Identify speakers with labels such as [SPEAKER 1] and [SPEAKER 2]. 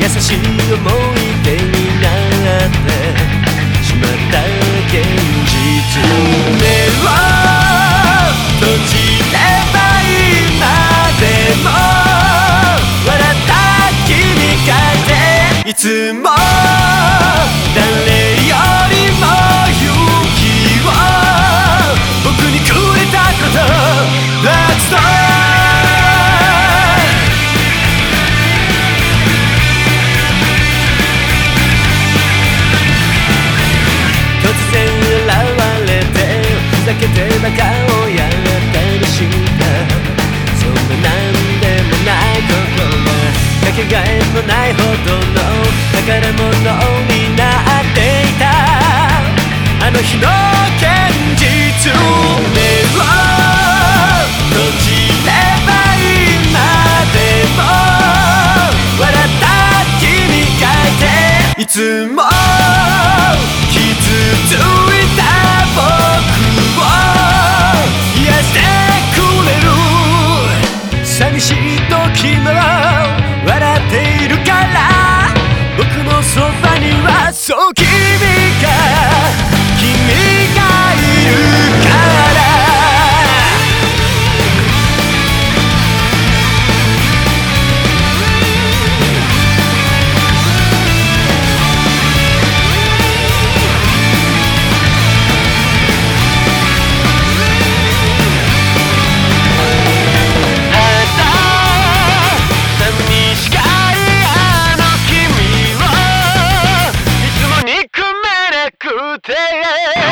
[SPEAKER 1] 優しい思い出になってしまった現実。目を閉じれば今でも笑った君がいていつも誰よりも勇気を僕にくれたこと Let's start ざけてバカをやったりしたそんななんでもないことがかけがえのないほどの宝物になっていた。あの日の現実目を閉じれば今でも笑った君がいて。いつも today.